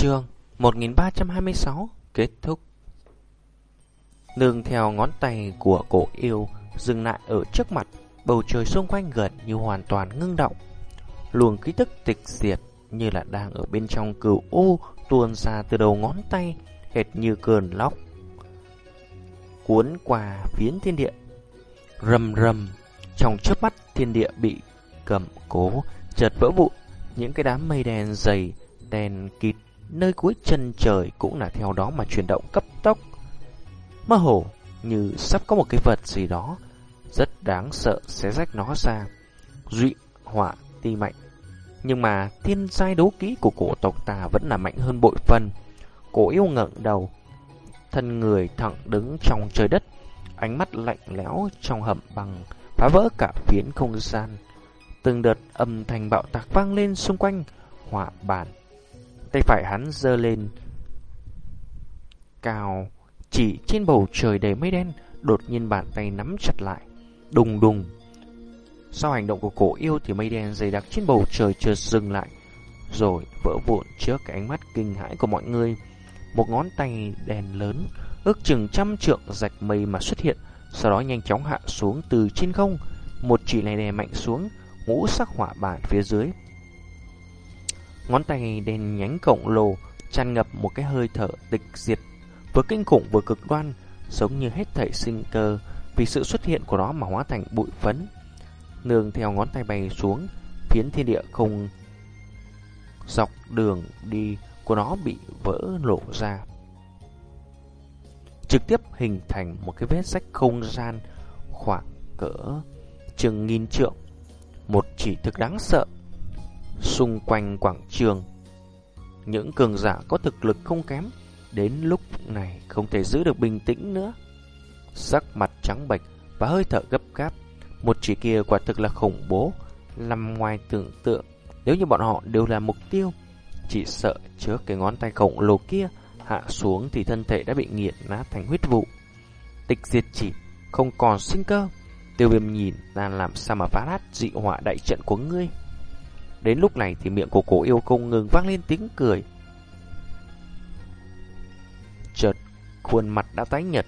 Chương 1326 kết thúc Nương theo ngón tay của cổ yêu dừng lại ở trước mặt, bầu trời xung quanh gần như hoàn toàn ngưng động. Luồng khí tức tịch diệt như là đang ở bên trong cửu u tuôn ra từ đầu ngón tay, hệt như cơn lóc. Cuốn qua phiến thiên địa, rầm rầm, trong chớp mắt thiên địa bị cầm cố, chợt vỡ vụn, những cái đám mây đen dày, đen kịt nơi cuối chân trời cũng là theo đó mà chuyển động cấp tốc. Mơ hồ như sắp có một cái vật gì đó rất đáng sợ sẽ rách nó ra. Dụy, hỏa ti mạnh. Nhưng mà thiên giai đấu kỹ của cổ tộc ta vẫn là mạnh hơn bội phần. Cổ yêu ngẩng đầu, thân người thẳng đứng trong trời đất, ánh mắt lạnh lẽo trong hầm bằng phá vỡ cả phiến không gian. Từng đợt âm thanh bạo tạc vang lên xung quanh hỏa bản Tay phải hắn giơ lên cao chỉ trên bầu trời đầy mây đen, đột nhiên bàn tay nắm chặt lại, đùng đùng. Sau hành động của cổ yêu thì mây đen dày đặc trên bầu trời chợt dừng lại, rồi vỡ vụn trước cái ánh mắt kinh hãi của mọi người. Một ngón tay đèn lớn, ước chừng trăm trượng rạch mây mà xuất hiện, sau đó nhanh chóng hạ xuống từ trên không. Một chỉ này đè mạnh xuống, ngũ sắc hỏa bản phía dưới Ngón tay đen nhánh cộng lồ tràn ngập một cái hơi thở tịch diệt, vừa kinh khủng vừa cực đoan, giống như hết thảy sinh cơ vì sự xuất hiện của nó mà hóa thành bụi phấn. Nương theo ngón tay bay xuống, phiến thiên địa không dọc đường đi của nó bị vỡ lộ ra. Trực tiếp hình thành một cái vết rách không gian khoảng cỡ chừng nghìn trượng. Một chỉ thực đáng sợ Xung quanh quảng trường. Những cường giả có thực lực không kém, Đến lúc này không thể giữ được bình tĩnh nữa. Sắc mặt trắng bệch và hơi thở gấp gáp, Một chỉ kia quả thực là khủng bố, Nằm ngoài tưởng tượng. Nếu như bọn họ đều là mục tiêu, Chỉ sợ trước cái ngón tay khổng lồ kia Hạ xuống thì thân thể đã bị nghiện nát thành huyết vụ. Tịch diệt chỉ, Không còn sinh cơ. Tiêu viêm nhìn ta làm sao mà phá nát dị họa đại trận của ngươi. Đến lúc này thì miệng của cổ yêu công ngừng vang lên tiếng cười. Chợt, khuôn mặt đã tái nhật,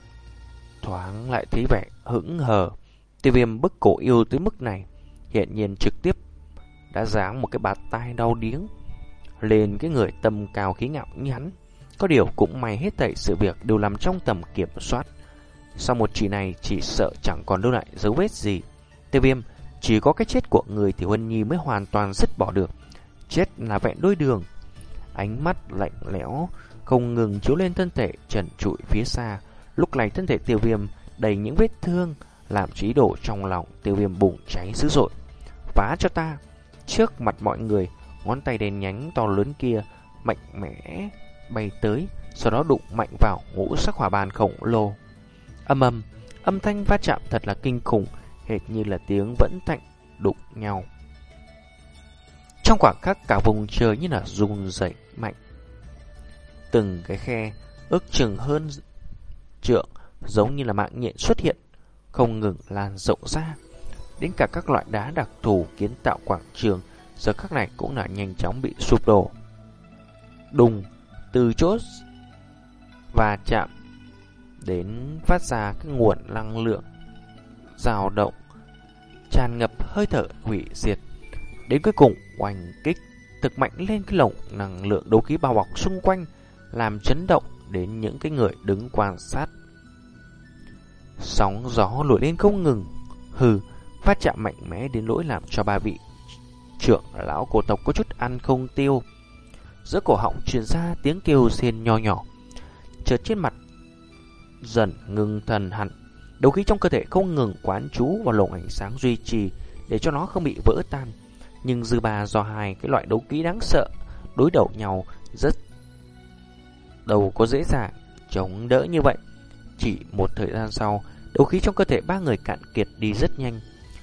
thoáng lại thấy vẻ hững hờ. Tiêu viêm bức cổ yêu tới mức này, hiện nhiên trực tiếp đã giáng một cái bạt tai đau điếng lên cái người tầm cao khí ngạo như hắn. Có điều cũng may hết thảy sự việc đều nằm trong tầm kiểm soát. Sau một chỉ này chỉ sợ chẳng còn lưu lại dấu vết gì. Tiêu viêm chỉ có cái chết của người thì Huân Nhi mới hoàn toàn dứt bỏ được. Chết là vẹn đôi đường. Ánh mắt lạnh lẽo, không ngừng chiếu lên thân thể trần trụi phía xa. Lúc này thân thể tiêu viêm đầy những vết thương, làm trí đổ trong lòng tiêu viêm bùng cháy dữ dội. Phá cho ta! Trước mặt mọi người, ngón tay đèn nhánh to lớn kia mạnh mẽ bay tới, sau đó đụng mạnh vào ngũ sắc hỏa bàn khổng lồ. Âm âm, âm thanh va chạm thật là kinh khủng, hệt như là tiếng vẫn thạnh đụng nhau. Trong khoảng khắc cả vùng trời như là rung dậy mạnh. Từng cái khe ước chừng hơn trượng giống như là mạng nhện xuất hiện, không ngừng lan rộng ra. Đến cả các loại đá đặc thù kiến tạo quảng trường giờ khắc này cũng là nhanh chóng bị sụp đổ. Đùng, từ chốt và chạm đến phát ra cái nguồn năng lượng dao động tràn ngập hơi thở hủy diệt. Đến cuối cùng, oanh kích thực mạnh lên cái lồng năng lượng đấu khí bao bọc xung quanh, làm chấn động đến những cái người đứng quan sát. Sóng gió nổi lên không ngừng, hừ, phát chạm mạnh mẽ đến lỗi làm cho ba vị trưởng lão cổ tộc có chút ăn không tiêu. Giữa cổ họng truyền ra tiếng kêu xiên nho nhỏ, chợt trên mặt dần ngưng thần hẳn Đấu khí trong cơ thể không ngừng quán trú vào lồng ánh sáng duy trì để cho nó không bị vỡ tan. Nhưng dư ba do hai cái loại đấu khí đáng sợ đối đầu nhau rất đầu có dễ dàng chống đỡ như vậy. Chỉ một thời gian sau, đấu khí trong cơ thể ba người cạn kiệt đi rất nhanh.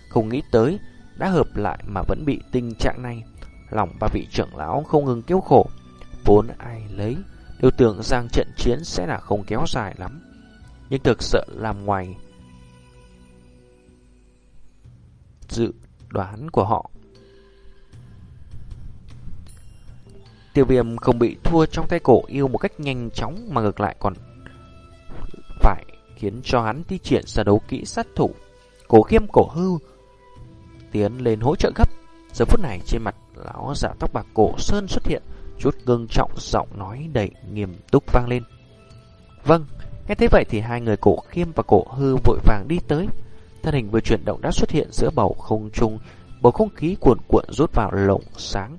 Không nghĩ tới, đã hợp lại mà vẫn bị tình trạng này. Lòng ba vị trưởng lão không ngừng kêu khổ. Vốn ai lấy, đều tưởng rằng trận chiến sẽ là không kéo dài lắm. Nhưng thực sự làm ngoài dự đoán của họ. Tiêu viêm không bị thua trong tay cổ yêu một cách nhanh chóng mà ngược lại còn phải khiến cho hắn thi triển ra đấu kỹ sát thủ. Cổ khiêm cổ hư tiến lên hỗ trợ gấp. Giờ phút này trên mặt lão giả tóc bạc cổ sơn xuất hiện, chút gương trọng giọng nói đầy nghiêm túc vang lên. Vâng, nghe thế vậy thì hai người cổ khiêm và cổ hư vội vàng đi tới. Thân hình vừa chuyển động đã xuất hiện giữa bầu không trung, bầu không khí cuồn cuộn rút vào lồng sáng.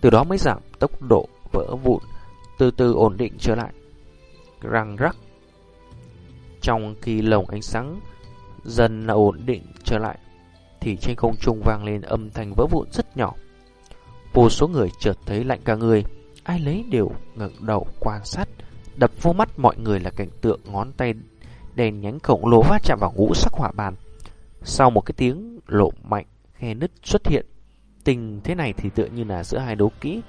Từ đó mới giảm tốc độ vỡ vụn, từ từ ổn định trở lại. Răng rắc. Trong khi lồng ánh sáng dần ổn định trở lại, thì trên không trung vang lên âm thanh vỡ vụn rất nhỏ. Vô số người chợt thấy lạnh cả người, ai lấy đều ngẩng đầu quan sát, đập vô mắt mọi người là cảnh tượng ngón tay đèn nhánh khổng lồ va chạm vào ngũ sắc hỏa bàn. Sau một cái tiếng lộ mạnh, khe nứt xuất hiện. Tình thế này thì tựa như là giữa hai đấu kỹ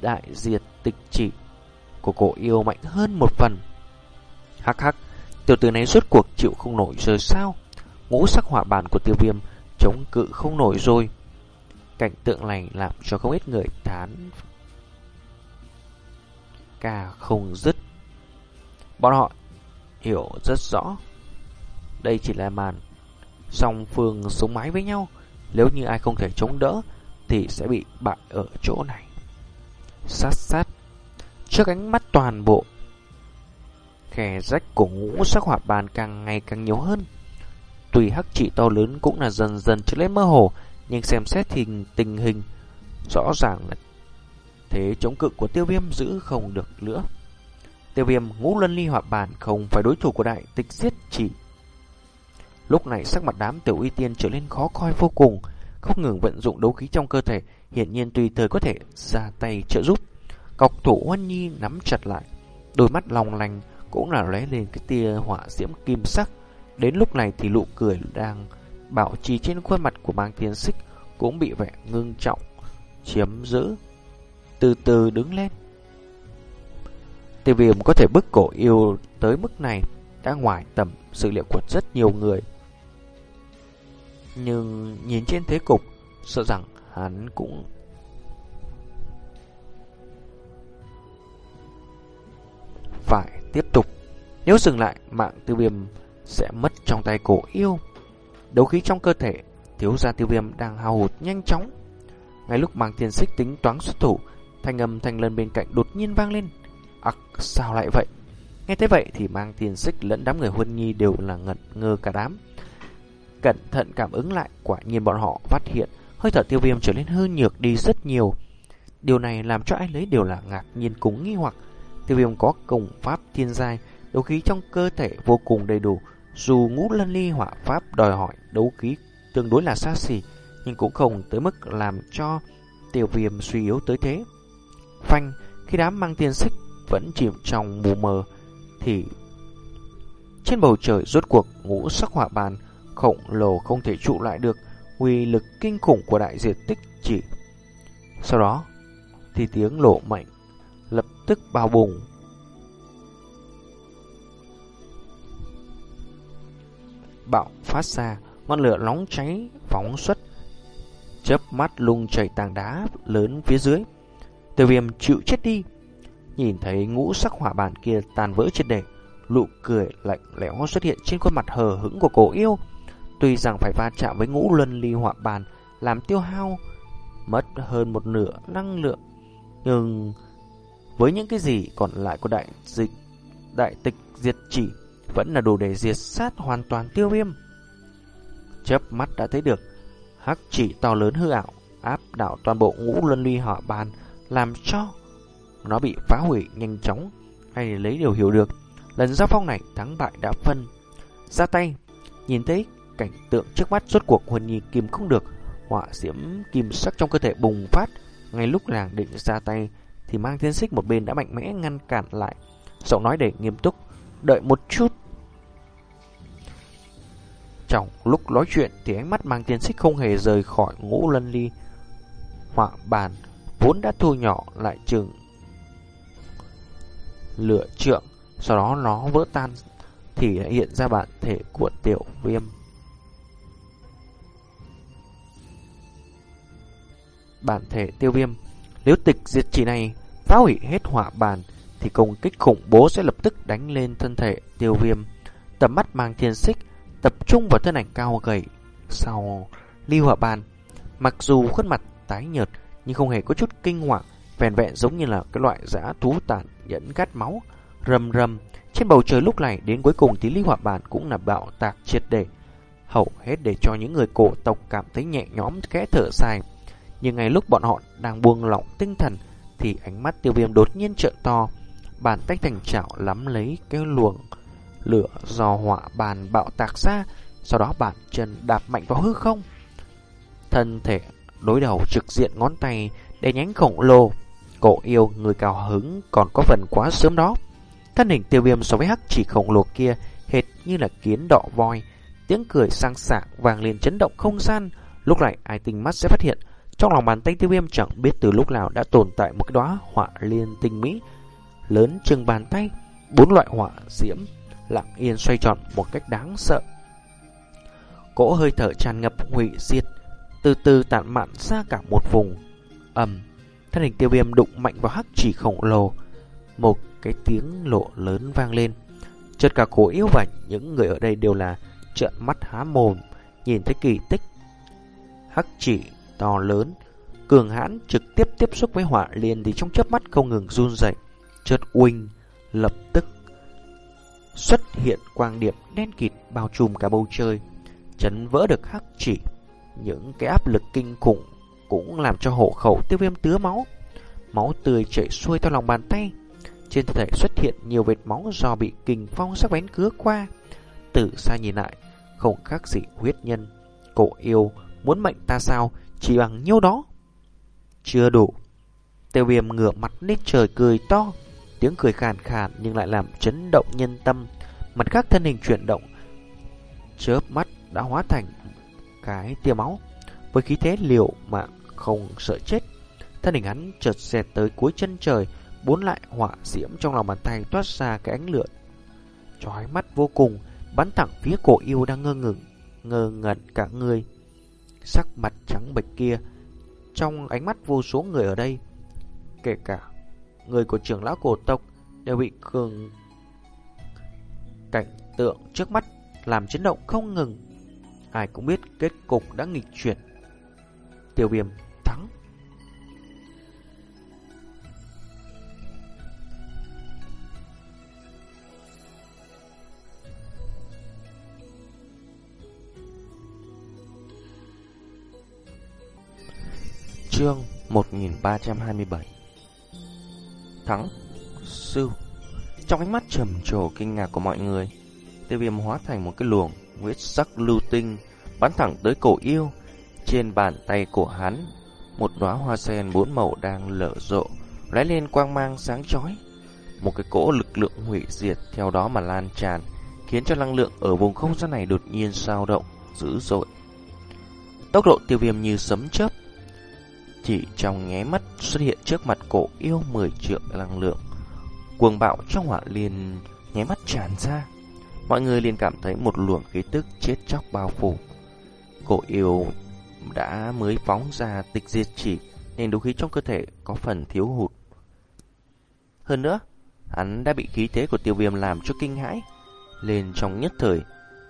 đại diệt tịch chỉ của cổ yêu mạnh hơn một phần. Hắc hắc, tiểu tử này suốt cuộc chịu không nổi rồi sao? Ngũ sắc hỏa bàn của tiêu viêm chống cự không nổi rồi. Cảnh tượng này làm cho không ít người thán ca không dứt. Bọn họ hiểu rất rõ. Đây chỉ là màn song phương sống mái với nhau. Nếu như ai không thể chống đỡ thì sẽ bị bại ở chỗ này. Sát sát. Trước ánh mắt toàn bộ, khe rách của ngũ sắc hỏa bàn càng ngày càng nhiều hơn. Tùy hắc trị to lớn cũng là dần dần trở lên mơ hồ, nhưng xem xét thì tình hình rõ ràng là thế chống cự của tiêu viêm giữ không được nữa. Tiêu viêm ngũ luân ly hỏa bàn không phải đối thủ của đại tịch giết chỉ. Lúc này sắc mặt đám tiểu uy tiên trở nên khó coi vô cùng, không ngừng vận dụng đấu khí trong cơ thể, hiển nhiên tùy thời có thể ra tay trợ giúp. Cọc thủ Huân Nhi nắm chặt lại, đôi mắt long lành cũng là lóe lên cái tia hỏa diễm kim sắc. Đến lúc này thì nụ cười đang bảo trì trên khuôn mặt của mang tiên xích cũng bị vẻ ngưng trọng, chiếm giữ, từ từ đứng lên. Tiêu viêm có thể bức cổ yêu tới mức này đã ngoài tầm sự liệu của rất nhiều người. Nhưng nhìn trên thế cục, sợ rằng hắn cũng phải tiếp tục. Nếu dừng lại, mạng tiêu viêm sẽ mất trong tay cổ yêu. Đấu khí trong cơ thể, thiếu gia tiêu viêm đang hao hụt nhanh chóng. Ngay lúc mang tiền xích tính toán xuất thủ, thanh âm thanh lần bên cạnh đột nhiên vang lên. Ặc, sao lại vậy? Nghe thế vậy thì mang tiền xích lẫn đám người huân nhi đều là ngẩn ngơ cả đám. Cẩn thận cảm ứng lại, quả nhiên bọn họ phát hiện hơi thở tiêu viêm trở nên hư nhược đi rất nhiều. Điều này làm cho ai lấy đều là ngạc nhiên cúng nghi hoặc. Tiêu viêm có công pháp thiên giai, đấu khí trong cơ thể vô cùng đầy đủ. Dù ngũ lân ly hỏa pháp đòi hỏi đấu khí tương đối là xa xỉ, nhưng cũng không tới mức làm cho tiêu viêm suy yếu tới thế. Phanh, khi đám mang tiền xích vẫn chìm trong mù mờ, thì trên bầu trời rốt cuộc ngũ sắc hỏa bàn khổng lồ không thể trụ lại được uy lực kinh khủng của đại diệt tích chỉ. Sau đó thì tiếng lộ mạnh lập tức bao bùng. Bạo phát ra, ngọn lửa nóng cháy phóng xuất, chớp mắt lung chảy tảng đá lớn phía dưới. Tiêu viêm chịu chết đi. Nhìn thấy ngũ sắc hỏa bản kia tàn vỡ trên đề, nụ cười lạnh lẽo xuất hiện trên khuôn mặt hờ hững của cổ yêu. Tuy rằng phải va chạm với ngũ luân ly hỏa bàn làm tiêu hao mất hơn một nửa năng lượng, nhưng với những cái gì còn lại của đại dịch đại tịch diệt chỉ vẫn là đủ để diệt sát hoàn toàn tiêu viêm. Chớp mắt đã thấy được hắc chỉ to lớn hư ảo áp đảo toàn bộ ngũ luân ly hỏa bàn làm cho nó bị phá hủy nhanh chóng hay lấy điều hiểu được lần giao phong này thắng bại đã phân ra tay nhìn thấy cảnh tượng trước mắt, rốt cuộc huân nhi kìm không được. Họa diễm kim sắc trong cơ thể bùng phát. Ngay lúc nàng định ra tay, thì mang thiên xích một bên đã mạnh mẽ ngăn cản lại. Giọng nói để nghiêm túc, đợi một chút. Trong lúc nói chuyện, thì ánh mắt mang thiên xích không hề rời khỏi ngũ lân ly. Họa bàn vốn đã thu nhỏ lại chừng lửa trượng, sau đó nó vỡ tan, thì hiện ra bản thể của tiểu viêm. Bản thể tiêu viêm Nếu tịch diệt chỉ này phá hủy hết hỏa bàn thì công kích khủng bố sẽ lập tức đánh lên thân thể tiêu viêm. Tầm mắt mang thiên xích, tập trung vào thân ảnh cao gầy sau ly hỏa bàn. Mặc dù khuôn mặt tái nhợt nhưng không hề có chút kinh hoàng, vẹn vẹn giống như là cái loại dã thú tàn nhẫn gắt máu, rầm rầm. Trên bầu trời lúc này đến cuối cùng thì ly hỏa bàn cũng là bạo tạc triệt để, hầu hết để cho những người cổ tộc cảm thấy nhẹ nhõm khẽ thở dài. Nhưng ngay lúc bọn họ đang buông lỏng tinh thần thì ánh mắt tiêu viêm đột nhiên trợn to, bàn tay thành chảo lắm lấy cái luồng lửa do hỏa bàn bạo tạc ra, sau đó bàn chân đạp mạnh vào hư không. Thân thể đối đầu trực diện ngón tay để nhánh khổng lồ. Cổ yêu người cao hứng còn có phần quá sớm đó. Thân hình tiêu viêm so với hắc chỉ khổng lồ kia hệt như là kiến đọ voi. Tiếng cười sang sảng vàng liền chấn động không gian. Lúc này ai tinh mắt sẽ phát hiện trong lòng bàn tay tiêu viêm chẳng biết từ lúc nào đã tồn tại một cái đóa họa liên tinh mỹ lớn chừng bàn tay, bốn loại hỏa diễm lặng yên xoay tròn một cách đáng sợ. Cỗ hơi thở tràn ngập hủy diệt, từ từ tản mạn ra cả một vùng. ầm, thân hình tiêu viêm đụng mạnh vào hắc chỉ khổng lồ, một cái tiếng lộ lớn vang lên. Chợt cả cổ yếu và những người ở đây đều là trợn mắt há mồm, nhìn thấy kỳ tích. Hắc chỉ to lớn, cường hãn trực tiếp tiếp xúc với hỏa liền thì trong chớp mắt không ngừng run rẩy, chợt uỳnh lập tức xuất hiện quang điểm đen kịt bao trùm cả bầu trời, chấn vỡ được hắc chỉ. Những cái áp lực kinh khủng cũng làm cho hộ khẩu tiêu viêm tứa máu. Máu tươi chảy xuôi theo lòng bàn tay. Trên thân thể xuất hiện nhiều vệt máu do bị kình phong sắc bén cứa qua. Từ xa nhìn lại, không khác gì huyết nhân. Cổ yêu muốn mệnh ta sao chỉ bằng nhiêu đó. Chưa đủ. Tiêu viêm ngửa mặt lên trời cười to. Tiếng cười khàn khàn nhưng lại làm chấn động nhân tâm. Mặt khác thân hình chuyển động. Chớp mắt đã hóa thành cái tia máu. Với khí thế liều mạng không sợ chết. Thân hình hắn chợt xẹt tới cuối chân trời. Bốn lại hỏa diễm trong lòng bàn tay toát ra cái ánh lửa. Chói mắt vô cùng. Bắn thẳng phía cổ yêu đang ngơ ngừng. Ngơ ngẩn cả người. Sắc mặt trắng bệch kia. Trong ánh mắt vô số người ở đây. Kể cả người của trưởng lão cổ tộc đều bị cường cảnh tượng trước mắt làm chấn động không ngừng. Ai cũng biết kết cục đã nghịch chuyển. Tiêu viêm Chương 1327 Thắng, Sư. Trong ánh mắt trầm trồ kinh ngạc của mọi người, Tiêu viêm hóa thành một cái luồng Huyết sắc lưu tinh Bắn thẳng tới cổ yêu. Trên bàn tay của hắn, Một đóa hoa sen bốn màu đang lở rộ, lóe lên quang mang sáng chói. Một cái cỗ lực lượng hủy diệt Theo đó mà lan tràn, Khiến cho năng lượng ở vùng không gian này đột nhiên sao động Dữ dội. Tốc độ tiêu viêm như sấm chớp chỉ trong nháy mắt xuất hiện trước mặt cổ yêu 10 triệu năng lượng. Cuồng bạo trong hỏa liền nháy mắt tràn ra. Mọi người liền cảm thấy một luồng khí tức chết chóc bao phủ. Cổ yêu đã mới phóng ra tịch diệt chỉ nên đấu khí trong cơ thể có phần thiếu hụt. Hơn nữa, hắn đã bị khí thế của tiêu viêm làm cho kinh hãi. Lên trong nhất thời,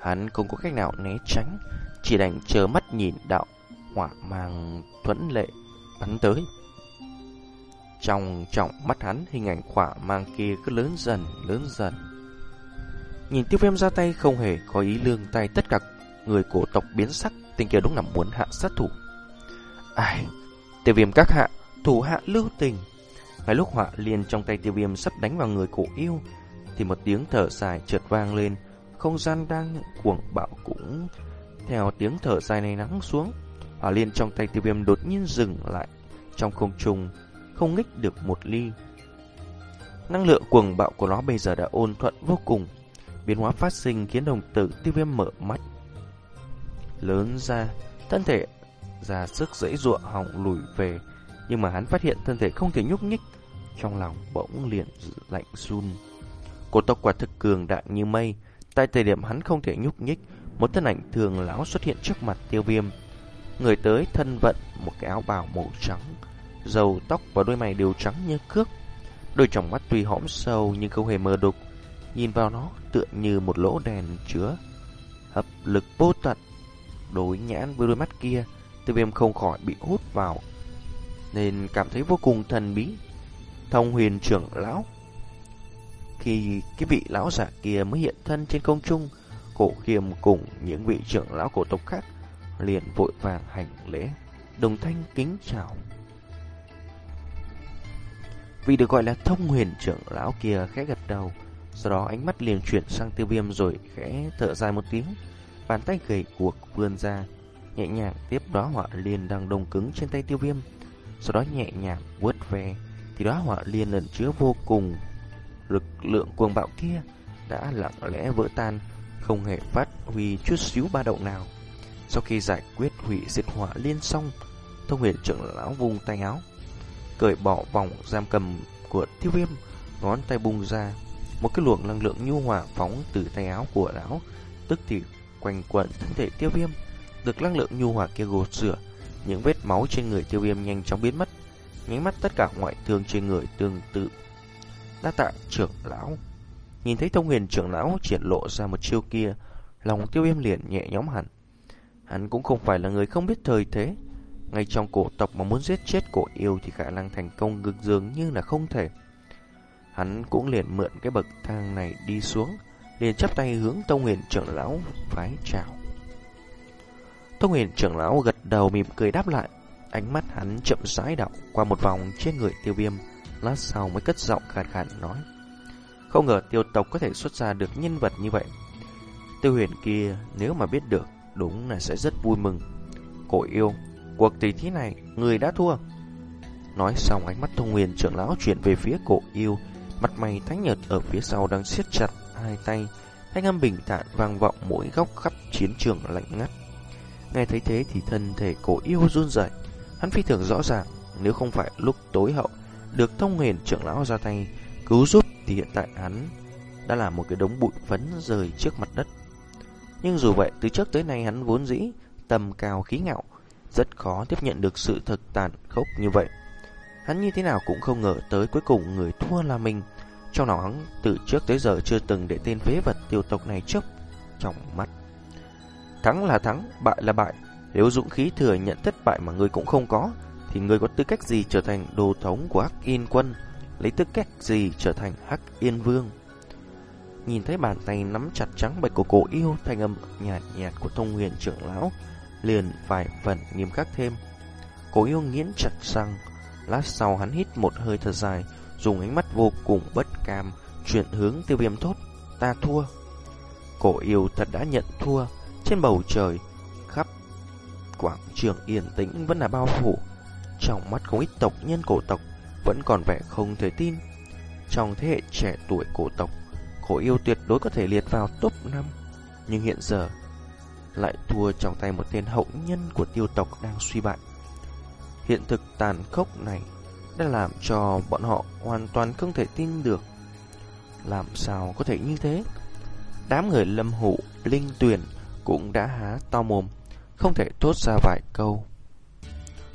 hắn không có cách nào né tránh, chỉ đành chờ mắt nhìn đạo hỏa mang thuẫn lệ bắn tới. Trong trọng mắt hắn hình ảnh khỏa mang kia cứ lớn dần, lớn dần. Nhìn tiêu viêm ra tay không hề có ý lương tay tất cả người cổ tộc biến sắc, tình kia đúng là muốn hạ sát thủ. Ai, tiêu viêm các hạ, thủ hạ lưu tình. Ngay lúc họa liền trong tay tiêu viêm sắp đánh vào người cổ yêu, thì một tiếng thở dài chợt vang lên, không gian đang cuồng bạo cũng theo tiếng thở dài này nắng xuống. Hỏa liên trong tay tiêu viêm đột nhiên dừng lại trong không trung, không nghích được một ly. Năng lượng cuồng bạo của nó bây giờ đã ôn thuận vô cùng. Biến hóa phát sinh khiến đồng tử tiêu viêm mở mắt. Lớn ra, thân thể ra sức dễ dụa hỏng lùi về, nhưng mà hắn phát hiện thân thể không thể nhúc nhích. Trong lòng bỗng liền lạnh run. Cổ tộc quả thực cường đại như mây. Tại thời điểm hắn không thể nhúc nhích, một thân ảnh thường lão xuất hiện trước mặt tiêu viêm. Người tới thân vận một cái áo bào màu trắng, Dầu tóc và đôi mày đều trắng như cước. Đôi tròng mắt tuy hõm sâu nhưng không hề mờ đục Nhìn vào nó tựa như một lỗ đèn chứa Hấp lực vô tận. Đối nhãn với đôi mắt kia Tiêu viêm không khỏi bị hút vào Nên cảm thấy vô cùng thần bí. Thông huyền trưởng lão Khi cái vị lão giả kia mới hiện thân trên công trung Cổ khiêm cùng những vị trưởng lão cổ tộc khác liền vội vàng hành lễ, Đồng thanh kính chào. Vì được gọi là thông huyền trưởng lão kia khẽ gật đầu, Sau đó ánh mắt liền chuyển sang tiêu viêm rồi khẽ thở dài một tiếng, Bàn tay gầy cuộc vươn ra, Nhẹ nhàng tiếp đóa họa liên đang đông cứng trên tay tiêu viêm, Sau đó nhẹ nhàng vuốt ve, Thì đóa họa liên lần chứa vô cùng Lực lượng cuồng bạo kia Đã lặng lẽ vỡ tan, Không hề phát huy chút xíu ba động nào. Sau khi giải quyết hủy diệt họa liên xong, Thông huyền trưởng lão vùng tay áo, Cởi bỏ vòng giam cầm của tiêu viêm, Ngón tay bung ra. Một cái luồng năng lượng nhu hòa phóng từ tay áo của lão, Tức thì quanh quẩn thân thể tiêu viêm. Được năng lượng nhu hòa kia gột rửa, Những vết máu trên người tiêu viêm nhanh chóng biến mất. Nháy mắt tất cả ngoại thương trên người tương tự. Đa tạ trưởng lão. Nhìn thấy thông huyền trưởng lão triển lộ ra một chiêu kia, Lòng tiêu viêm liền nhẹ nhóm hẳn. Hắn cũng không phải là người không biết thời thế ngay trong cổ tộc mà muốn giết chết cổ yêu thì khả năng thành công ngược dường như là không thể. Hắn cũng liền mượn cái bậc thang này đi xuống, liền chắp tay hướng Tông Huyền trưởng lão phái chào. Tông Huyền trưởng lão gật đầu mỉm cười đáp lại, ánh mắt hắn chậm rãi đảo qua một vòng trên người tiêu viêm, lát sau mới cất giọng khàn khàn nói. Không ngờ tiêu tộc có thể xuất ra được nhân vật như vậy. Tiêu huyền kia nếu mà biết được, đúng là sẽ rất vui mừng. Cổ yêu Cuộc tỷ thí này, người đã thua. Nói xong ánh mắt thông nguyên trưởng lão chuyển về phía cổ yêu, mặt mày thánh nhợt ở phía sau đang siết chặt hai tay, thanh âm bình thản vang vọng mỗi góc khắp chiến trường lạnh ngắt. Nghe thấy thế thì thân thể cổ yêu run rẩy, hắn phi thường rõ ràng, nếu không phải lúc tối hậu được thông huyền trưởng lão ra tay cứu giúp thì hiện tại hắn đã là một cái đống bụi phấn rời trước mặt đất. Nhưng dù vậy, từ trước tới nay hắn vốn dĩ tầm cao khí ngạo, rất khó tiếp nhận được sự thực tàn khốc như vậy. Hắn như thế nào cũng không ngờ tới cuối cùng người thua là mình. Trong lòng hắn từ trước tới giờ chưa từng để tên phế vật tiêu tộc này chấp trong mắt. Thắng là thắng, bại là bại. Nếu dũng khí thừa nhận thất bại mà người cũng không có, thì người có tư cách gì trở thành đồ thống của Hắc Yên Quân, lấy tư cách gì trở thành Hắc Yên Vương. Nhìn thấy bàn tay nắm chặt trắng bạch của cổ yêu, thanh âm nhạt nhạt của thông huyền trưởng lão, liền vài phần nghiêm khắc thêm. cổ yêu nghiến chặt răng, lát sau hắn hít một hơi thật dài, dùng ánh mắt vô cùng bất cam, chuyển hướng tiêu viêm thốt, ta thua. Cổ yêu thật đã nhận thua, trên bầu trời, khắp quảng trường yên tĩnh vẫn là bao phủ. Trong mắt không ít tộc nhân cổ tộc vẫn còn vẻ không thể tin. Trong thế hệ trẻ tuổi cổ tộc, Khổ yêu tuyệt đối có thể liệt vào top 5. Nhưng hiện giờ, lại thua trong tay một tên hậu nhân của tiêu tộc đang suy bại. Hiện thực tàn khốc này đã làm cho bọn họ hoàn toàn không thể tin được. Làm sao có thể như thế? Đám người lâm hụ, linh tuyển cũng đã há to mồm, không thể thốt ra vài câu.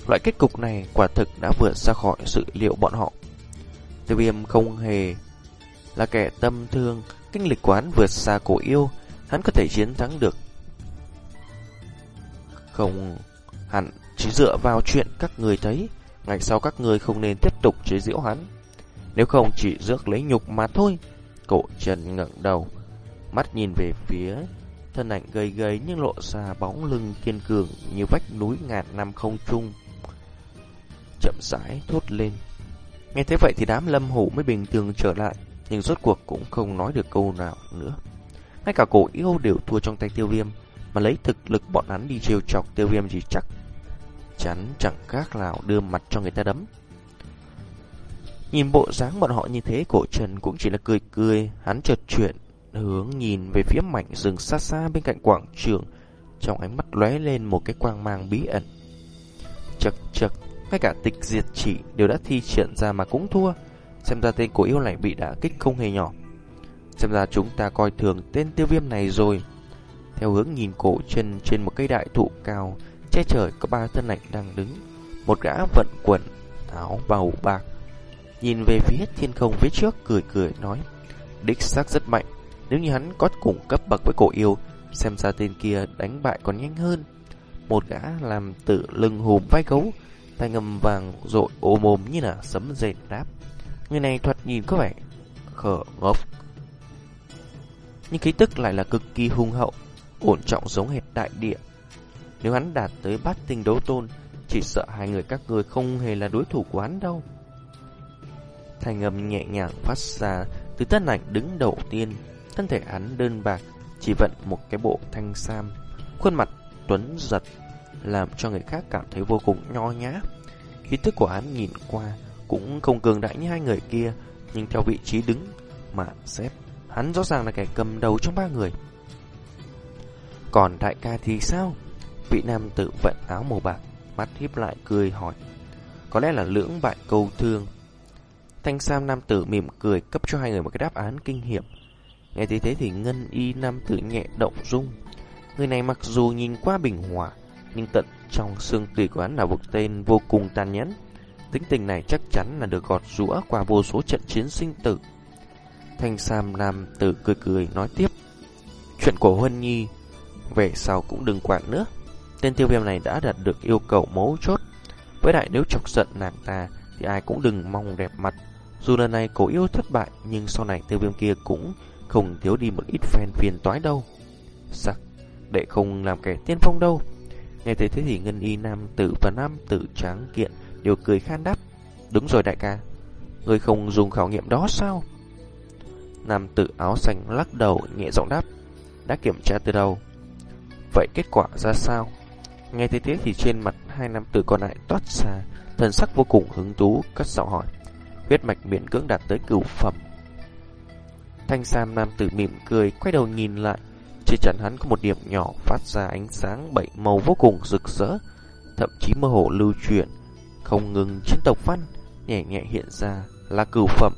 Loại kết cục này quả thực đã vượt ra khỏi sự liệu bọn họ. Tiêu viêm không hề là kẻ tâm thương, kinh lịch quán vượt xa cổ yêu, hắn có thể chiến thắng được không hẳn chỉ dựa vào chuyện các người thấy, ngày sau các người không nên tiếp tục chế giễu hắn. Nếu không chỉ rước lấy nhục mà thôi. Cổ trần ngẩng đầu, mắt nhìn về phía thân ảnh gầy gầy nhưng lộ ra bóng lưng kiên cường như vách núi ngàn năm không trung. Chậm rãi thốt lên. Nghe thế vậy thì đám lâm hủ mới bình thường trở lại, nhưng rốt cuộc cũng không nói được câu nào nữa. Ngay cả cổ yêu đều thua trong tay tiêu viêm, mà lấy thực lực bọn hắn đi trêu chọc tiêu viêm gì chắc chắn chẳng khác nào đưa mặt cho người ta đấm. Nhìn bộ dáng bọn họ như thế, cổ trần cũng chỉ là cười cười, hắn chợt chuyển hướng nhìn về phía mảnh rừng xa xa bên cạnh quảng trường, trong ánh mắt lóe lên một cái quang mang bí ẩn. Chật chật, ngay cả tịch diệt chỉ đều đã thi triển ra mà cũng thua, xem ra tên của yêu này bị đả kích không hề nhỏ. Xem ra chúng ta coi thường tên tiêu viêm này rồi. Theo hướng nhìn cổ chân trên một cây đại thụ cao, che trời có ba thân ảnh đang đứng. Một gã vận quần, áo bào bạc. Nhìn về phía thiên không phía trước cười cười nói. Đích xác rất mạnh. Nếu như hắn có cùng cấp bậc với cổ yêu, xem ra tên kia đánh bại còn nhanh hơn. Một gã làm tự lưng hùm vai gấu, tay ngầm vàng rội ôm ôm như là sấm rền đáp. Người này thoạt nhìn có vẻ khở ngốc. Nhưng khí tức lại là cực kỳ hung hậu, ổn trọng giống hệt đại địa. Nếu hắn đạt tới bát tinh đấu tôn, chỉ sợ hai người các người không hề là đối thủ của hắn đâu. Thành âm nhẹ nhàng phát ra từ thân ảnh đứng đầu tiên, thân thể hắn đơn bạc, chỉ vận một cái bộ thanh sam, khuôn mặt tuấn giật, làm cho người khác cảm thấy vô cùng nho nhã. Khí tức của hắn nhìn qua cũng không cường đại như hai người kia, nhưng theo vị trí đứng mà xếp, hắn rõ ràng là kẻ cầm đầu trong ba người. Còn đại ca thì sao? Vị nam tử vận áo màu bạc, mắt híp lại cười hỏi. Có lẽ là lưỡng bại câu thương. Thanh Sam nam tử mỉm cười cấp cho hai người một cái đáp án kinh hiểm. Nghe thấy thế thì ngân y nam tử nhẹ động dung. Người này mặc dù nhìn qua bình hòa, nhưng tận trong xương tùy của hắn là một tên vô cùng tàn nhẫn. Tính tình này chắc chắn là được gọt rũa qua vô số trận chiến sinh tử. Thanh Sam nam tử cười cười nói tiếp. Chuyện của Huân Nhi về sau cũng đừng quản nữa. Tên tiêu viêm này đã đạt được yêu cầu mấu chốt. Với đại nếu chọc giận nàng ta thì ai cũng đừng mong đẹp mặt. Dù lần này cổ yêu thất bại nhưng sau này tiêu viêm kia cũng không thiếu đi một ít phen phiền toái đâu. Sắc, để không làm kẻ tiên phong đâu. Nghe thấy thế thì ngân y nam tử và nam tử tráng kiện đều cười khan đáp. Đúng rồi đại ca, người không dùng khảo nghiệm đó sao? Nam tử áo xanh lắc đầu nhẹ giọng đáp. Đã kiểm tra từ đầu. Vậy kết quả ra sao? Nghe thấy thế thì trên mặt hai nam tử còn lại toát ra, thần sắc vô cùng hứng thú, cất giọng hỏi. Huyết mạch miễn cưỡng đạt tới cửu phẩm. Thanh Sam nam tử mỉm cười, quay đầu nhìn lại. Trên trán hắn có một điểm nhỏ phát ra ánh sáng bảy màu vô cùng rực rỡ, thậm chí mơ hồ lưu truyền, không ngừng trên tộc văn, nhẹ nhẹ hiện ra là cửu phẩm.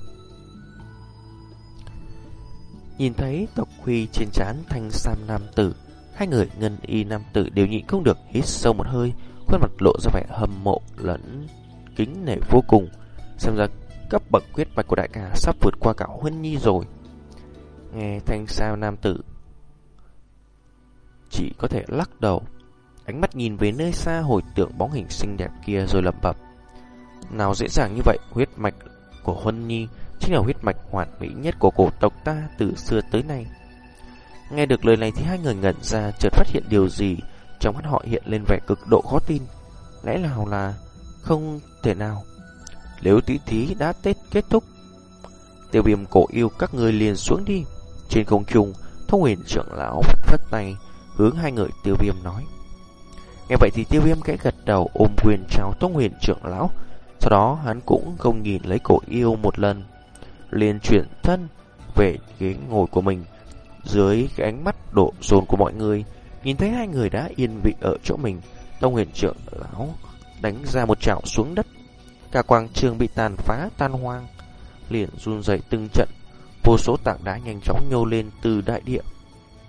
Nhìn thấy tộc huy trên trán thanh sam nam tử, hai người ngân y nam tử đều nhịn không được hít sâu một hơi, khuôn mặt lộ ra vẻ hâm mộ lẫn kính nể vô cùng. Xem ra cấp bậc quyết mạch của đại ca sắp vượt qua cả Huân Nhi rồi. Nghe thanh sao nam tử chỉ có thể lắc đầu, ánh mắt nhìn về nơi xa hồi tưởng bóng hình xinh đẹp kia rồi lẩm bẩm. Nào dễ dàng như vậy, huyết mạch của Huân Nhi chính là huyết mạch hoàn mỹ nhất của cổ tộc ta từ xưa tới nay. Nghe được lời này thì hai người ngẩn ra chợt phát hiện điều gì trong mắt họ hiện lên vẻ cực độ khó tin. Lẽ nào là không thể nào. Nếu tí thí đã Tết kết thúc, tiêu viêm cổ yêu các người liền xuống đi. Trên không trung, thông huyền trưởng lão phất tay hướng hai người tiêu viêm nói. Nghe vậy thì tiêu viêm kẽ gật đầu ôm quyền chào thông huyền trưởng lão. Sau đó hắn cũng không nhìn lấy cổ yêu một lần. Liền chuyển thân về ghế ngồi của mình dưới cái ánh mắt đổ dồn của mọi người, nhìn thấy hai người đã yên vị ở chỗ mình, Tông huyền trưởng lão đánh ra một chảo xuống đất. Cả quang trường bị tàn phá tan hoang, liền run rẩy từng trận, vô số tảng đá nhanh chóng nhô lên từ đại địa.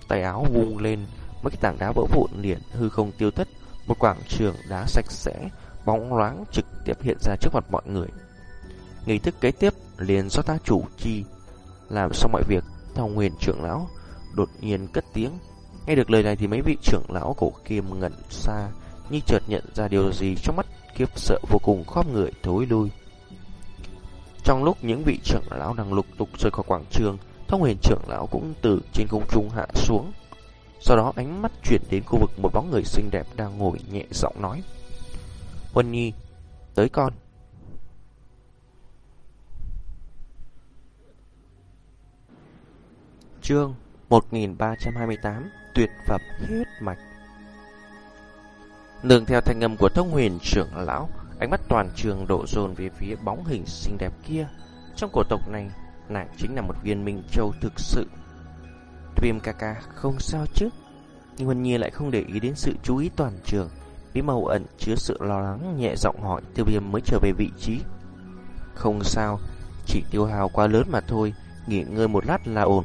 Tay áo vung lên, mấy cái tảng đá vỡ vụn liền hư không tiêu thất, một quảng trường đá sạch sẽ, bóng loáng trực tiếp hiện ra trước mặt mọi người. Nghi thức kế tiếp liền do ta chủ trì làm xong mọi việc, Thông huyền trưởng lão đột nhiên cất tiếng. Nghe được lời này thì mấy vị trưởng lão cổ kim ngẩn xa, như chợt nhận ra điều gì trong mắt kiếp sợ vô cùng khom người thối lui. Trong lúc những vị trưởng lão đang lục tục rời khỏi quảng trường, thông huyền trưởng lão cũng từ trên không trung hạ xuống. Sau đó ánh mắt chuyển đến khu vực một bóng người xinh đẹp đang ngồi nhẹ giọng nói. Huân Nhi, tới con. Chương 1328 Tuyệt phẩm huyết mạch. Nương theo thanh âm của thông huyền trưởng lão Ánh mắt toàn trường đổ dồn về phía bóng hình xinh đẹp kia. Trong cổ tộc này Nàng chính là một viên minh châu thực sự. Viêm ca ca không sao chứ Nhưng Huân Nhi lại không để ý đến sự chú ý toàn trường. Bí màu ẩn chứa sự lo lắng nhẹ giọng hỏi tiêu viêm mới trở về vị trí Không sao Chỉ tiêu hào quá lớn mà thôi Nghỉ ngơi một lát là ổn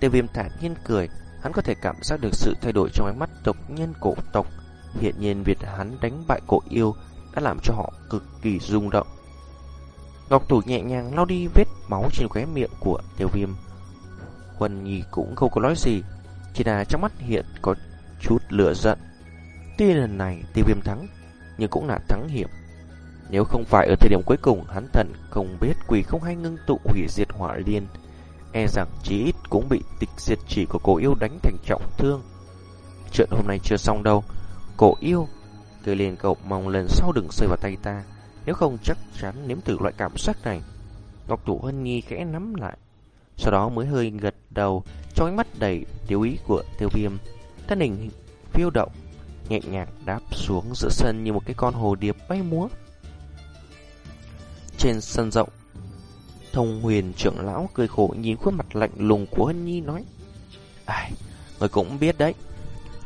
Tiêu viêm thản nhiên cười, hắn có thể cảm giác được sự thay đổi trong ánh mắt tộc nhân cổ tộc. Hiện nhiên việc hắn đánh bại cổ yêu đã làm cho họ cực kỳ rung động. Ngọc Thủ nhẹ nhàng lau đi vết máu trên khóe miệng của tiêu viêm. Quân Nhi cũng không có nói gì, chỉ là trong mắt hiện có chút lửa giận. Tuy lần này tiêu viêm thắng, nhưng cũng là thắng hiểm. Nếu không phải ở thời điểm cuối cùng hắn thần không biết quỷ không hay ngưng tụ hủy diệt hỏa liên, e rằng chí ít cũng bị tịch diệt chỉ của cổ yêu đánh thành trọng thương. Chuyện hôm nay chưa xong đâu, cổ yêu cười liền cậu mong lần sau đừng rơi vào tay ta, nếu không chắc chắn nếm thử loại cảm giác này. Ngọc Thủ Hân Nhi khẽ nắm lại, sau đó mới hơi gật đầu trong ánh mắt đầy tiêu ý của tiêu viêm. Thân hình phiêu động, nhẹ nhàng đáp xuống giữa sân như một cái con hồ điệp bay múa. Trên sân rộng, thông huyền trưởng lão cười khổ nhìn khuôn mặt lạnh lùng của Hân Nhi nói Ai, người cũng biết đấy,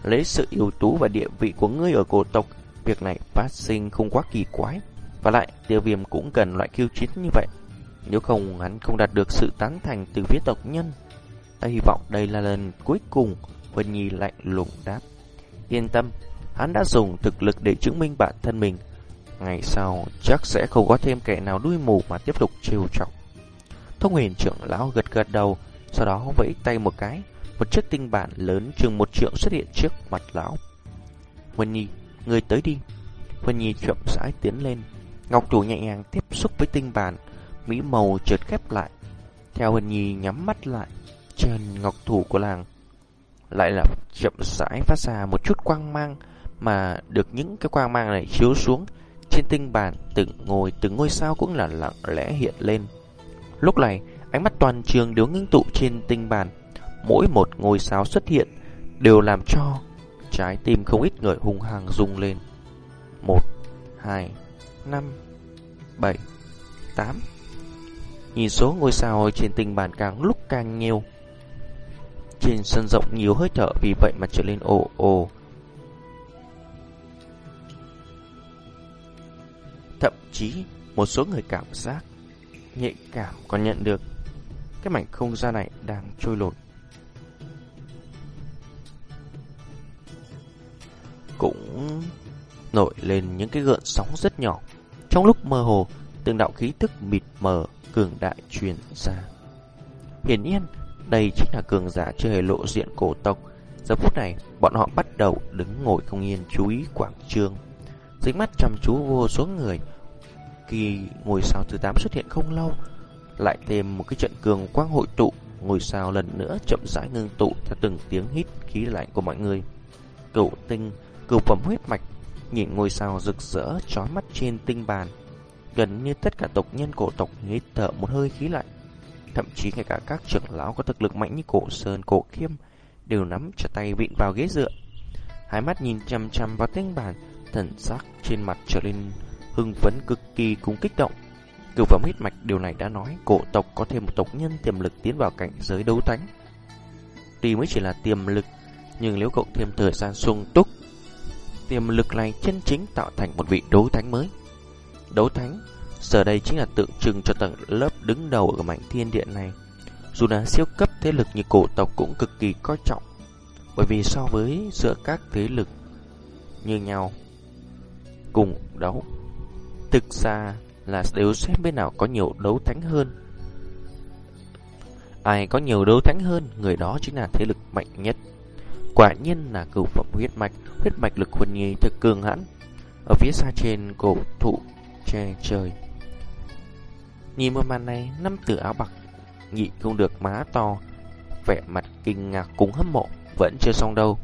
lấy sự ưu tú và địa vị của ngươi ở cổ tộc, việc này phát sinh không quá kỳ quái. Và lại, tiêu viêm cũng cần loại kiêu chiến như vậy. Nếu không, hắn không đạt được sự tán thành từ phía tộc nhân. Ta hy vọng đây là lần cuối cùng, Vân Nhi lạnh lùng đáp. Yên tâm, hắn đã dùng thực lực để chứng minh bản thân mình. Ngày sau, chắc sẽ không có thêm kẻ nào đuôi mù mà tiếp tục trêu chọc. Thông huyền trưởng lão gật gật đầu, sau đó vẫy tay một cái, một chiếc tinh bản lớn chừng một triệu xuất hiện trước mặt lão. Huân Nhi, người tới đi. Huân Nhi chậm rãi tiến lên, Ngọc thủ nhẹ nhàng tiếp xúc với tinh bản, mỹ màu chợt khép lại. Theo Huân Nhi nhắm mắt lại, trên ngọc thủ của làng lại là chậm rãi phát ra một chút quang mang mà được những cái quang mang này chiếu xuống trên tinh bàn từng ngồi từng ngôi sao cũng là lặng lẽ hiện lên. Lúc này, ánh mắt toàn trường đều ngưng tụ trên tinh bàn. mỗi một ngôi sao xuất hiện đều làm cho trái tim không ít người hung hăng rung lên. Một, hai, năm, bảy, tám. Nhìn số ngôi sao trên tinh bàn càng lúc càng nhiều. Trên sân rộng nhiều hơi thở vì vậy mà trở lên ồ ồ. Thậm chí một số người cảm giác nhạy cảm còn nhận được cái mảnh không gian này đang trôi lột. Cũng nổi lên những cái gợn sóng rất nhỏ. Trong lúc mơ hồ, từng đạo khí tức mịt mờ cường đại truyền ra. Hiển nhiên, đây chính là cường giả chưa hề lộ diện cổ tộc. Giờ phút này, bọn họ bắt đầu đứng ngồi không yên chú ý quảng trường. Dính mắt chăm chú vô số người. Khi ngôi sao thứ 8 xuất hiện không lâu, lại thêm một cái trận cường quang hội tụ, ngôi sao lần nữa chậm rãi ngưng tụ theo từng tiếng hít khí lạnh của mọi người. Cựu tinh, cựu phẩm huyết mạch, nhìn ngôi sao rực rỡ chói mắt trên tinh bàn. Gần như tất cả tộc nhân cổ tộc hít thở một hơi khí lạnh. Thậm chí ngay cả các trưởng lão có thực lực mạnh như cổ sơn, cổ khiêm đều nắm chặt tay vịn vào ghế dựa. Hai mắt nhìn chăm chăm vào tinh bàn, thần sắc trên mặt trở lên hưng phấn cực kỳ cùng kích động. Cửu phẩm huyết mạch điều này đã nói cổ tộc có thêm một tộc nhân tiềm lực tiến vào cảnh giới đấu thánh. Tuy mới chỉ là tiềm lực, nhưng nếu cộng thêm thời gian sung túc, tiềm lực này chân chính tạo thành một vị đấu thánh mới. Đấu thánh, giờ đây chính là tượng trưng cho tầng lớp đứng đầu ở mảnh thiên địa này. Dù là siêu cấp thế lực như cổ tộc cũng cực kỳ coi trọng, bởi vì so với giữa các thế lực như nhau cùng đấu, thực ra là nếu xem bên nào có nhiều đấu thánh hơn. Ai có nhiều đấu thánh hơn, người đó chính là thế lực mạnh nhất. Quả nhiên là cửu phẩm huyết mạch, huyết mạch lực huân nhi thực cường hãn. Ở phía xa trên cổ thụ che trời. Nhìn một màn này, năm tử áo bạc nhị không được má to, vẻ mặt kinh ngạc cùng hâm mộ, vẫn chưa xong đâu.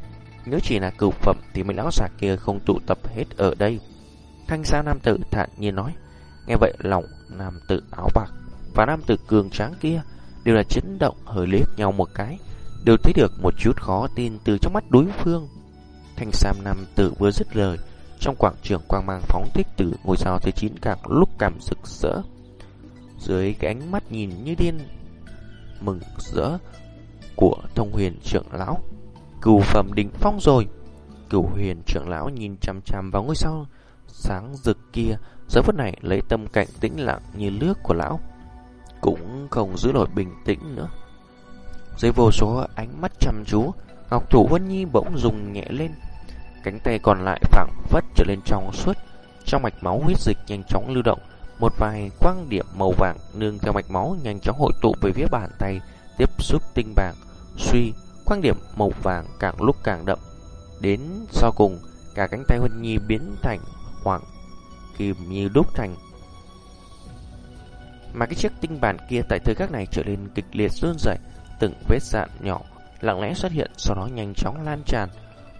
Nếu chỉ là cửu phẩm thì mấy lão già kia không tụ tập hết ở đây. Thanh sao nam tử thản nhiên nói, nghe vậy lòng nam tử áo bạc và nam tử cường tráng kia đều là chấn động hơi liếc nhau một cái, đều thấy được một chút khó tin từ trong mắt đối phương. Thanh sam nam tử vừa dứt lời, trong quảng trường quang mang phóng thích từ ngôi sao thứ chín càng lúc càng rực rỡ. Dưới cái ánh mắt nhìn như điên mừng rỡ của thông huyền trưởng lão, cửu phẩm đỉnh phong rồi. Cửu huyền trưởng lão nhìn chằm chằm vào ngôi sao sáng rực kia, giờ phút này lấy tâm cảnh tĩnh lặng như nước của lão, cũng không giữ nổi bình tĩnh nữa. Dưới vô số ánh mắt chăm chú, Ngọc Thủ Vân Nhi bỗng dùng nhẹ lên, cánh tay còn lại phẳng phất trở lên trong suốt, trong mạch máu huyết dịch nhanh chóng lưu động, một vài quang điểm màu vàng nương theo mạch máu nhanh chóng hội tụ về phía bàn tay, tiếp xúc tinh bảng. Suy, quang điểm màu vàng càng lúc càng đậm. Đến sau cùng, cả cánh tay Huân Nhi biến thành hoàng kim như đúc thành. Mà cái chiếc tinh bản kia tại thời khắc này trở nên kịch liệt run rẩy, từng vết dạn nhỏ lặng lẽ xuất hiện, sau đó nhanh chóng lan tràn.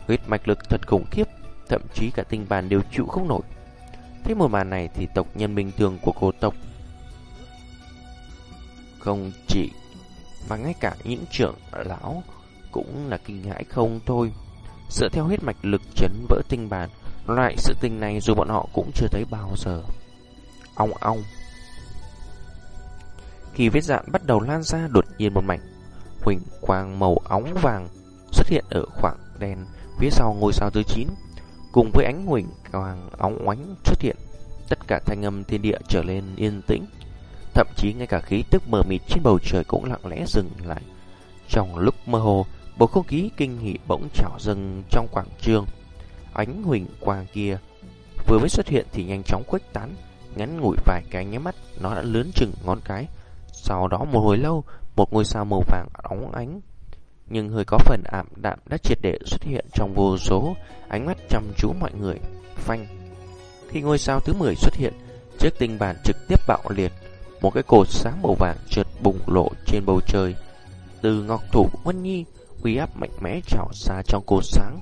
Huyết mạch lực thật khủng khiếp, thậm chí cả tinh bản đều chịu không nổi. Thế một màn này thì tộc nhân bình thường của cổ tộc không chỉ mà ngay cả những trưởng lão cũng là kinh hãi không thôi. Dựa theo huyết mạch lực chấn vỡ tinh bản, loại sự tình này dù bọn họ cũng chưa thấy bao giờ. Ong ong. Khi vết dạn bắt đầu lan ra đột nhiên một mảnh huỳnh quang màu óng vàng xuất hiện ở khoảng đen phía sau ngôi sao thứ 9. Cùng với ánh huỳnh quang óng oánh xuất hiện, tất cả thanh âm thiên địa trở lên yên tĩnh. Thậm chí ngay cả khí tức mờ mịt trên bầu trời cũng lặng lẽ dừng lại. Trong lúc mơ hồ, bầu không khí kinh hỉ bỗng trào dâng trong quảng trường. Ánh huỳnh quang kia vừa mới xuất hiện thì nhanh chóng khuếch tán, ngắn ngủi vài cái nháy mắt nó đã lớn chừng ngón cái. Sau đó một hồi lâu, một ngôi sao màu vàng óng ánh nhưng hơi có phần ảm đạm đã triệt để xuất hiện trong vô số ánh mắt chăm chú mọi người. Phanh. Khi ngôi sao thứ 10 xuất hiện, chiếc tinh bản trực tiếp bạo liệt, một cái cột sáng màu vàng trượt bùng lộ trên bầu trời. Từ ngọc thủ Vân Nhi, uy áp mạnh mẽ trào xa trong cột sáng.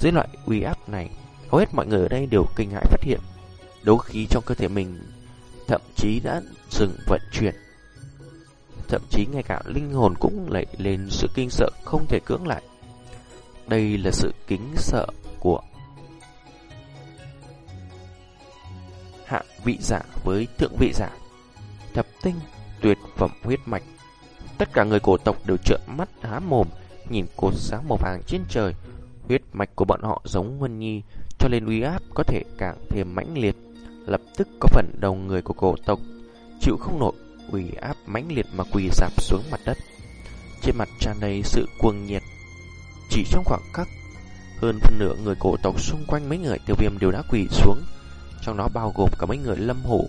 Dưới loại uy áp này, hầu hết mọi người ở đây đều kinh hãi phát hiện đấu khí trong cơ thể mình thậm chí đã dừng vận chuyển thậm chí ngay cả linh hồn cũng lại lên sự kinh sợ không thể cưỡng lại. Đây là sự kính sợ của hạ vị giả với thượng vị giả. Thập tinh, tuyệt phẩm huyết mạch. Tất cả người cổ tộc đều trợn mắt há mồm, nhìn cột sáng màu vàng trên trời. Huyết mạch của bọn họ giống Huân Nhi, cho nên uy áp có thể càng thêm mãnh liệt. Lập tức có phần đầu người của cổ tộc chịu không nổi uy áp mãnh liệt mà quỳ dạp xuống mặt đất. Trên mặt tràn đầy sự cuồng nhiệt. Chỉ trong khoảng khắc, hơn phân nửa người cổ tộc xung quanh mấy người tiêu viêm đều đã quỳ xuống, trong đó bao gồm cả mấy người lâm hổ.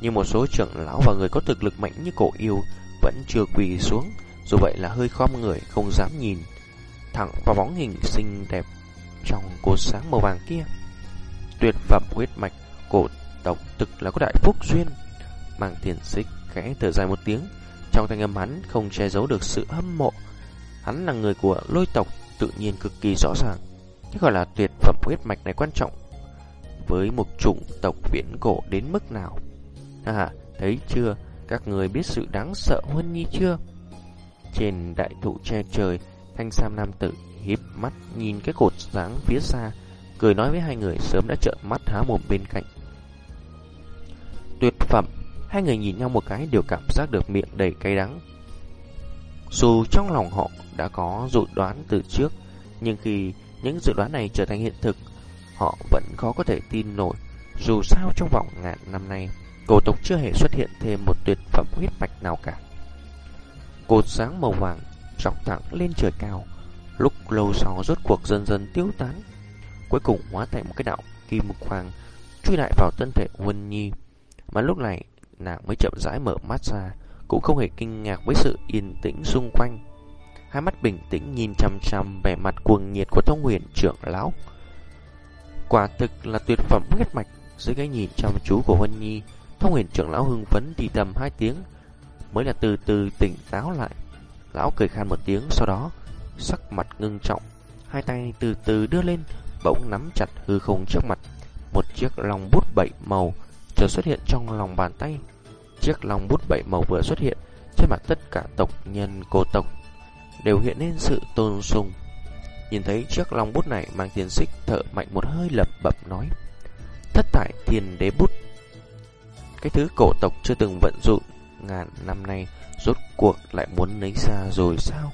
Nhưng một số trưởng lão và người có thực lực mạnh như cổ yêu vẫn chưa quỳ xuống, dù vậy là hơi khom người không dám nhìn thẳng vào bóng hình xinh đẹp trong cột sáng màu vàng kia. Tuyệt phẩm huyết mạch cổ tộc thực là có đại phúc duyên, mang tiền xích khẽ thở dài một tiếng, trong thanh âm hắn không che giấu được sự hâm mộ. Hắn là người của lôi tộc, tự nhiên cực kỳ rõ ràng. Cái gọi là tuyệt phẩm huyết mạch này quan trọng với một chủng tộc viễn cổ đến mức nào. À, thấy chưa, các người biết sự đáng sợ huân nhi chưa? Trên đại thụ che trời, thanh sam nam tử híp mắt nhìn cái cột dáng phía xa, cười nói với hai người sớm đã trợn mắt há mồm bên cạnh. Tuyệt phẩm Hai người nhìn nhau một cái đều cảm giác được miệng đầy cay đắng. Dù trong lòng họ đã có dự đoán từ trước, nhưng khi những dự đoán này trở thành hiện thực, họ vẫn khó có thể tin nổi. Dù sao trong vòng ngàn năm nay, cổ tộc chưa hề xuất hiện thêm một tuyệt phẩm huyết mạch nào cả. Cột sáng màu vàng chọc thẳng lên trời cao, lúc lâu sau rốt cuộc dần dần tiêu tán, cuối cùng hóa thành một cái đạo kim hoàng truy lại vào thân thể huân Nhi. Mà lúc này, nàng mới chậm rãi mở mắt ra, cũng không hề kinh ngạc với sự yên tĩnh xung quanh. Hai mắt bình tĩnh nhìn chăm chăm vẻ mặt cuồng nhiệt của thông huyền trưởng lão. Quả thực là tuyệt phẩm huyết mạch, dưới cái nhìn chăm chú của huân Nhi, thông huyền trưởng lão hưng phấn thì tầm hai tiếng, mới là từ từ tỉnh táo lại. Lão cười khan một tiếng, sau đó sắc mặt ngưng trọng, hai tay từ từ đưa lên, bỗng nắm chặt hư không trước mặt. Một chiếc lòng bút bảy màu trở xuất hiện trong lòng bàn tay. Chiếc lòng bút bảy màu vừa xuất hiện, trên mặt tất cả tộc nhân cô tộc đều hiện lên sự tôn sùng. Nhìn thấy chiếc lòng bút này mang tiền xích thở mạnh một hơi lập bập nói. Thất thải thiên đế bút. Cái thứ cổ tộc chưa từng vận dụng ngàn năm nay rốt cuộc lại muốn lấy ra rồi sao?